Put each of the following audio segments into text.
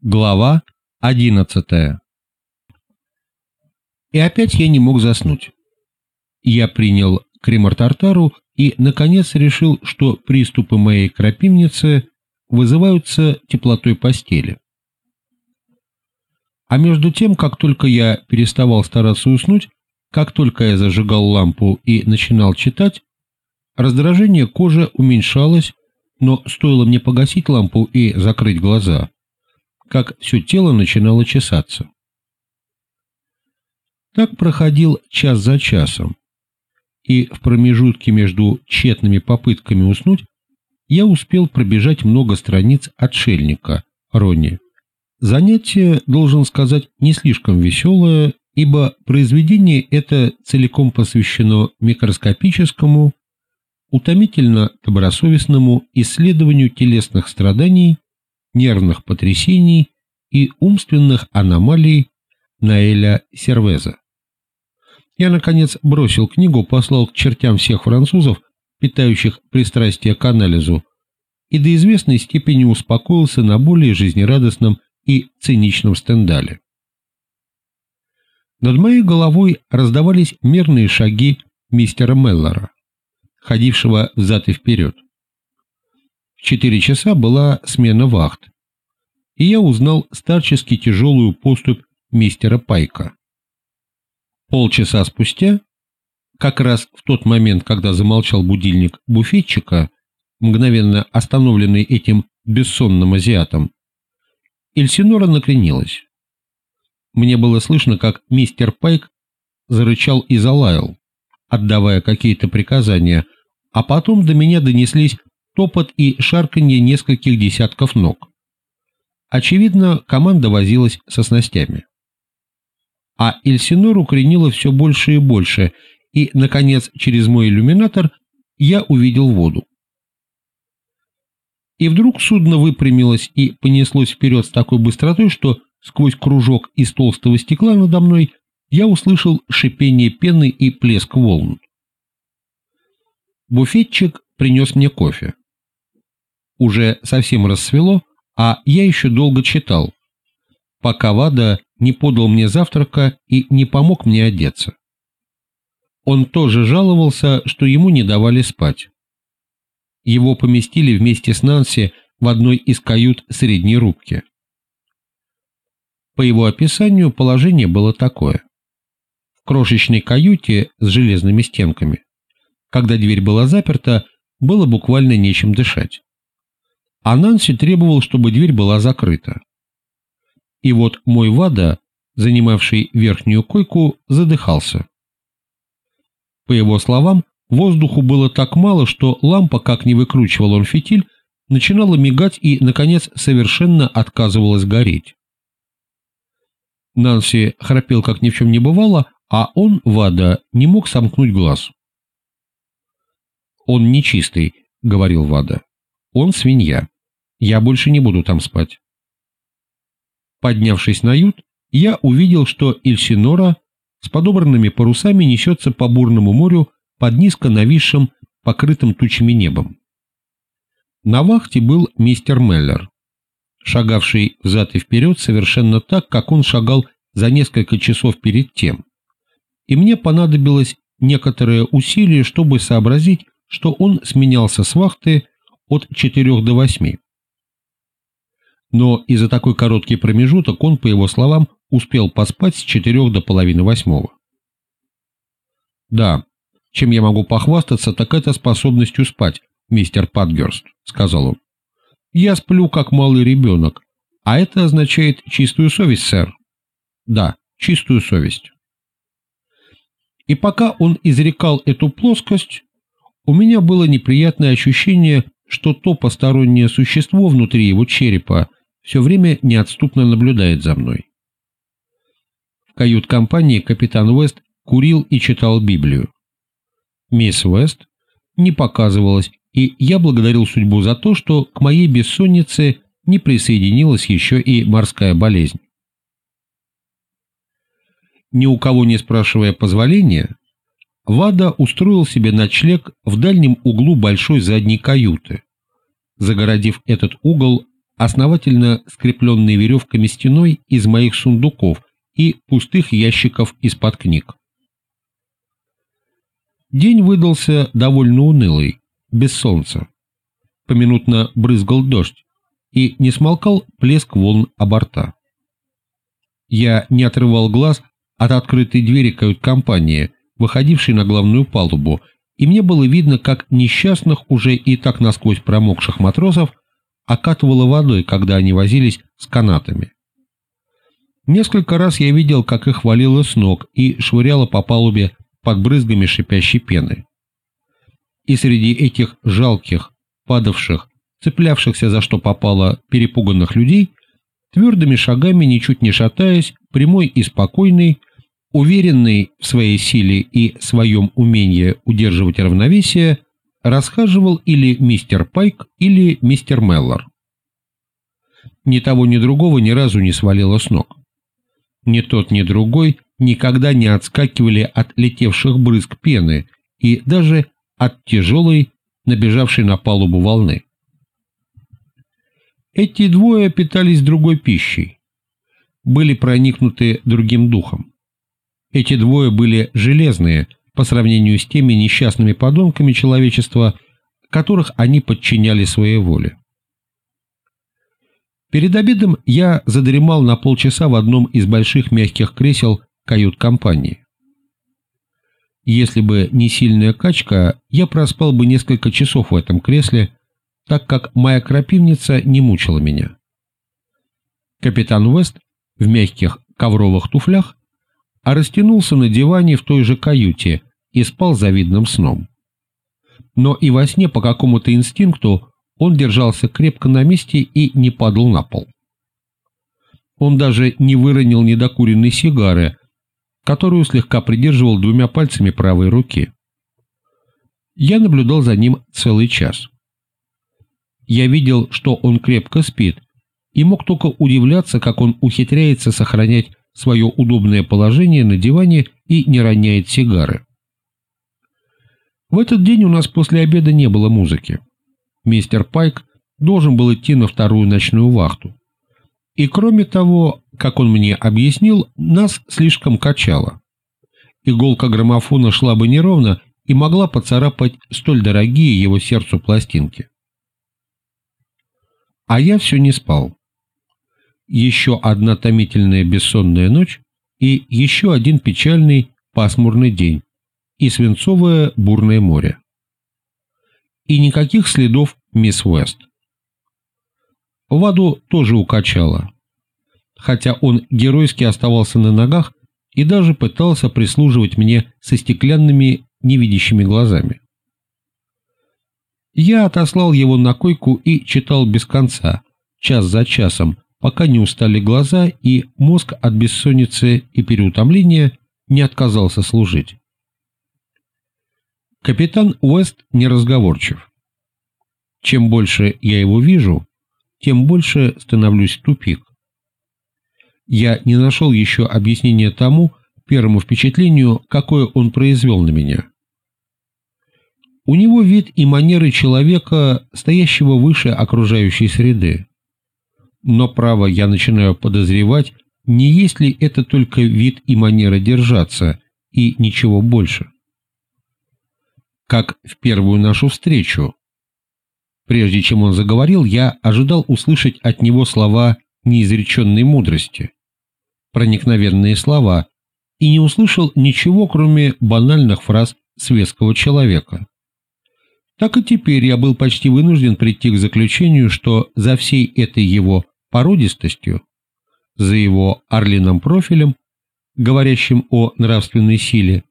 Глава одиннадцатая И опять я не мог заснуть. Я принял кремор-тартару и, наконец, решил, что приступы моей крапивницы вызываются теплотой постели. А между тем, как только я переставал стараться уснуть, как только я зажигал лампу и начинал читать, раздражение кожи уменьшалось, но стоило мне погасить лампу и закрыть глаза – как все тело начинало чесаться. Так проходил час за часом, и в промежутке между тщетными попытками уснуть я успел пробежать много страниц отшельника Ронни. Занятие, должен сказать, не слишком веселое, ибо произведение это целиком посвящено микроскопическому, утомительно добросовестному исследованию телесных страданий нервных потрясений и умственных аномалий Наэля Сервеза. Я, наконец, бросил книгу, послал к чертям всех французов, питающих пристрастие к анализу, и до известной степени успокоился на более жизнерадостном и циничном стендале. Над моей головой раздавались мерные шаги мистера Меллора, ходившего взад и вперед. В четыре часа была смена вахт, и я узнал старчески тяжелую поступь мистера Пайка. Полчаса спустя, как раз в тот момент, когда замолчал будильник буфетчика, мгновенно остановленный этим бессонным азиатом, Эльсинора накренилась. Мне было слышно, как мистер Пайк зарычал и залаял, отдавая какие-то приказания, а потом до меня донеслись топот и шарканье нескольких десятков ног. Очевидно, команда возилась со снастями. А Эльсинор укоренила все больше и больше, и, наконец, через мой иллюминатор я увидел воду. И вдруг судно выпрямилось и понеслось вперед с такой быстротой, что сквозь кружок из толстого стекла надо мной я услышал шипение пены и плеск волн. Буфетчик принес мне кофе. Уже совсем рассвело, а я еще долго читал, пока Вада не подал мне завтрака и не помог мне одеться. Он тоже жаловался, что ему не давали спать. Его поместили вместе с Нанси в одной из кают средней рубки. По его описанию положение было такое. В крошечной каюте с железными стенками, когда дверь была заперта, было буквально нечем дышать а Нанси требовал, чтобы дверь была закрыта. И вот мой Вада, занимавший верхнюю койку, задыхался. По его словам, воздуху было так мало, что лампа, как ни выкручивал он фитиль, начинала мигать и, наконец, совершенно отказывалась гореть. Нанси храпел, как ни в чем не бывало, а он, Вада, не мог сомкнуть глаз. «Он нечистый», — говорил Вада. Он свинья. Я больше не буду там спать. Поднявшись на ют, я увидел, что Эльсинора с подобранными парусами несется по бурному морю под низко нависшим, покрытым тучами небом. На вахте был мистер Меллер, шагавший взад и вперед совершенно так, как он шагал за несколько часов перед тем. И мне понадобилось некоторое усилие, чтобы сообразить, что он сменялся с вахты от 4 до 8. Но и за такой короткий промежуток он, по его словам, успел поспать с 4 до половины восьмого. «Да, чем я могу похвастаться, так это способностью спать, мистер Патгерст», — сказал он. «Я сплю, как малый ребенок, а это означает чистую совесть, сэр». «Да, чистую совесть». И пока он изрекал эту плоскость, у меня было неприятное ощущение, что то постороннее существо внутри его черепа все время неотступно наблюдает за мной. В кают-компании капитан Уэст курил и читал Библию. Мисс Уэст не показывалась, и я благодарил судьбу за то, что к моей бессоннице не присоединилась еще и морская болезнь. Ни у кого не спрашивая позволения, Вада устроил себе ночлег в дальнем углу большой задней каюты, загородив этот угол основательно скрепленной веревками стеной из моих сундуков и пустых ящиков из-под книг. День выдался довольно унылый, без солнца. Поминутно брызгал дождь, и не смолкал плеск волн о борта. Я не отрывал глаз от открытой двери кают-компании, выходившей на главную палубу, и мне было видно, как несчастных, уже и так насквозь промокших матросов окатывало водой, когда они возились с канатами. Несколько раз я видел, как их валило с ног и швыряло по палубе под брызгами шипящей пены. И среди этих жалких, падавших, цеплявшихся за что попало перепуганных людей, твердыми шагами, ничуть не шатаясь, прямой и спокойный, уверенный в своей силе и своем умении удерживать равновесие, расхаживал или мистер Пайк, или мистер Меллор. Ни того, ни другого ни разу не свалило с ног. Ни тот, ни другой никогда не отскакивали от летевших брызг пены и даже от тяжелой, набежавшей на палубу волны. Эти двое питались другой пищей, были проникнуты другим духом. Эти двое были железные по сравнению с теми несчастными подонками человечества, которых они подчиняли своей воле. Перед обедом я задремал на полчаса в одном из больших мягких кресел кают-компании. Если бы не сильная качка, я проспал бы несколько часов в этом кресле, так как моя крапивница не мучила меня. Капитан Уэст в мягких ковровых туфлях а растянулся на диване в той же каюте и спал завидным сном. Но и во сне по какому-то инстинкту он держался крепко на месте и не падал на пол. Он даже не выронил недокуренной сигары, которую слегка придерживал двумя пальцами правой руки. Я наблюдал за ним целый час. Я видел, что он крепко спит, и мог только удивляться, как он ухитряется сохранять свое удобное положение на диване и не роняет сигары. В этот день у нас после обеда не было музыки. Мистер Пайк должен был идти на вторую ночную вахту. И кроме того, как он мне объяснил, нас слишком качало. Иголка граммофона шла бы неровно и могла поцарапать столь дорогие его сердцу пластинки. А я все не спал. Еще одна томительная бессонная ночь и еще один печальный пасмурный день и свинцовое бурное море. И никаких следов мисс Уэст. Ваду тоже укачало, хотя он геройски оставался на ногах и даже пытался прислуживать мне со стеклянными невидящими глазами. Я отослал его на койку и читал без конца, час за часом, пока не устали глаза и мозг от бессонницы и переутомления не отказался служить. Капитан Уэст неразговорчив. Чем больше я его вижу, тем больше становлюсь тупик. Я не нашел еще объяснения тому первому впечатлению, какое он произвел на меня. У него вид и манеры человека, стоящего выше окружающей среды. Но, право, я начинаю подозревать, не есть ли это только вид и манера держаться, и ничего больше. Как в первую нашу встречу. Прежде чем он заговорил, я ожидал услышать от него слова неизреченной мудрости, проникновенные слова, и не услышал ничего, кроме банальных фраз светского человека. Так и теперь я был почти вынужден прийти к заключению, что за всей этой его породистостью, за его орлиным профилем, говорящим о нравственной силе,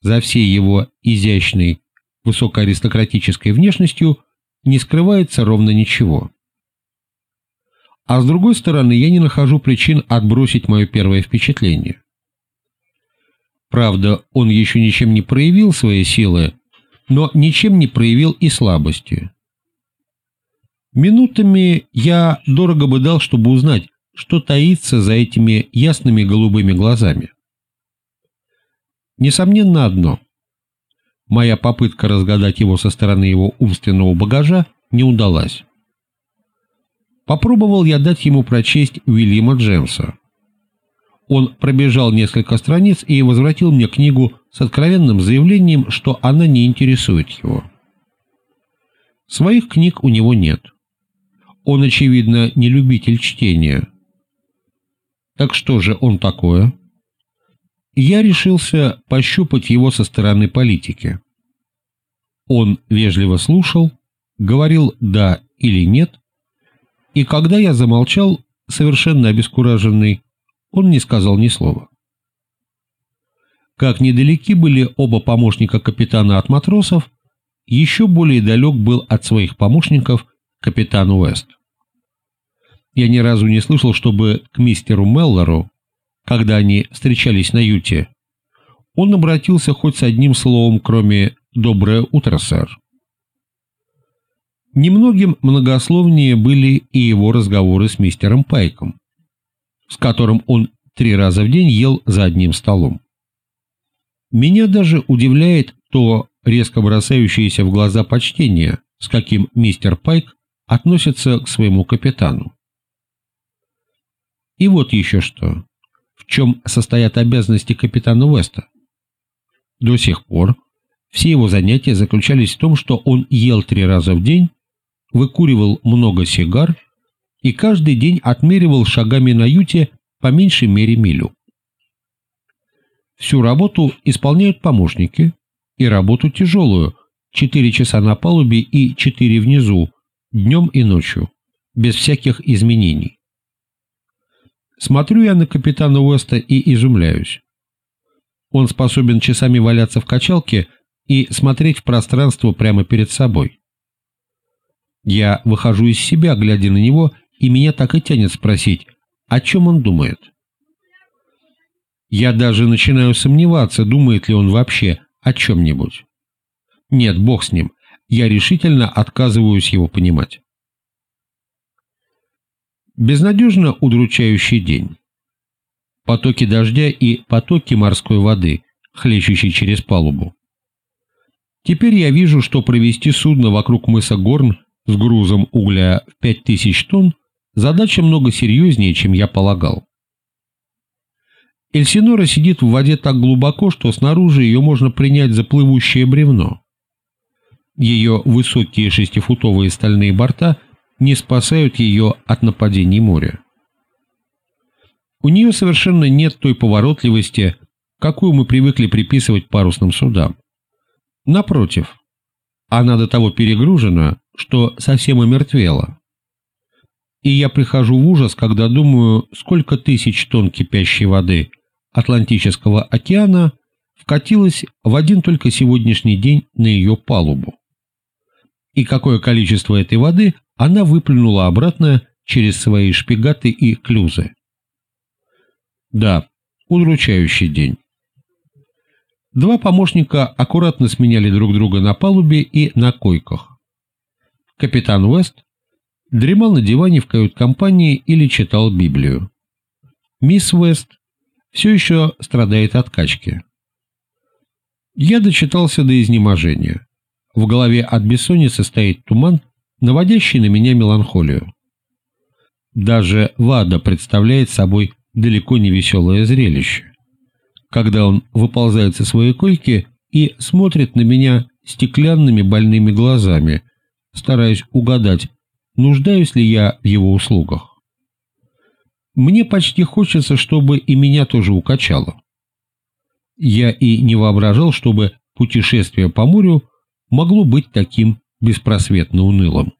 за всей его изящной высокоаристократической внешностью не скрывается ровно ничего. А с другой стороны, я не нахожу причин отбросить мое первое впечатление. Правда, он еще ничем не проявил свои силы, но ничем не проявил и слабости. Минутами я дорого бы дал, чтобы узнать, что таится за этими ясными голубыми глазами. Несомненно одно. Моя попытка разгадать его со стороны его умственного багажа не удалась. Попробовал я дать ему прочесть Уильяма Джемса. Он пробежал несколько страниц и возвратил мне книгу с откровенным заявлением, что она не интересует его. Своих книг у него нет. Он, очевидно, не любитель чтения. Так что же он такое? Я решился пощупать его со стороны политики. Он вежливо слушал, говорил «да» или «нет», и когда я замолчал, совершенно обескураженный, он не сказал ни слова. Как недалеки были оба помощника капитана от матросов, еще более далек был от своих помощников капитан Уэст. Я ни разу не слышал, чтобы к мистеру Меллору, когда они встречались на юте, он обратился хоть с одним словом, кроме «доброе утро, сэр». Немногим многословнее были и его разговоры с мистером Пайком, с которым он три раза в день ел за одним столом. Меня даже удивляет то резко бросающееся в глаза почтение, с каким мистер Пайк относится к своему капитану. И вот еще что. В чем состоят обязанности капитана Уэста? До сих пор все его занятия заключались в том, что он ел три раза в день, выкуривал много сигар и каждый день отмеривал шагами на юте по меньшей мере милю. Всю работу исполняют помощники, и работу тяжелую, 4 часа на палубе и 4 внизу, днем и ночью, без всяких изменений. Смотрю я на капитана Уэста и изумляюсь. Он способен часами валяться в качалке и смотреть в пространство прямо перед собой. Я выхожу из себя, глядя на него, и меня так и тянет спросить, о чем он думает. Я даже начинаю сомневаться, думает ли он вообще о чем-нибудь. Нет, бог с ним, я решительно отказываюсь его понимать. Безнадежно удручающий день. Потоки дождя и потоки морской воды, хлещущей через палубу. Теперь я вижу, что провести судно вокруг мыса Горн с грузом угля в 5000 тонн задача много серьезнее, чем я полагал. Эльсинора сидит в воде так глубоко, что снаружи ее можно принять за плывущее бревно. Ее высокие шестифутовые стальные борта не спасают ее от нападений моря. У нее совершенно нет той поворотливости, какую мы привыкли приписывать парусным судам. Напротив, она до того перегружена, что совсем омертвела. И я прихожу в ужас, когда думаю, сколько тысяч тонн кипящей воды Атлантического океана вкатилось в один только сегодняшний день на ее палубу. И какое количество этой воды она выплюнула обратно через свои шпигаты и клюзы. Да, удручающий день. Два помощника аккуратно сменяли друг друга на палубе и на койках. Капитан Уэст дремал на диване в кают-компании или читал Библию. Мисс Уэст все еще страдает от качки. Я дочитался до изнеможения. В голове от бессонницы стоит туман, наводящий на меня меланхолию. Даже Вада представляет собой далеко не веселое зрелище когда он выползает со своей койки и смотрит на меня стеклянными больными глазами, стараясь угадать, нуждаюсь ли я в его услугах. Мне почти хочется, чтобы и меня тоже укачало. Я и не воображал, чтобы путешествие по морю могло быть таким беспросветно унылым.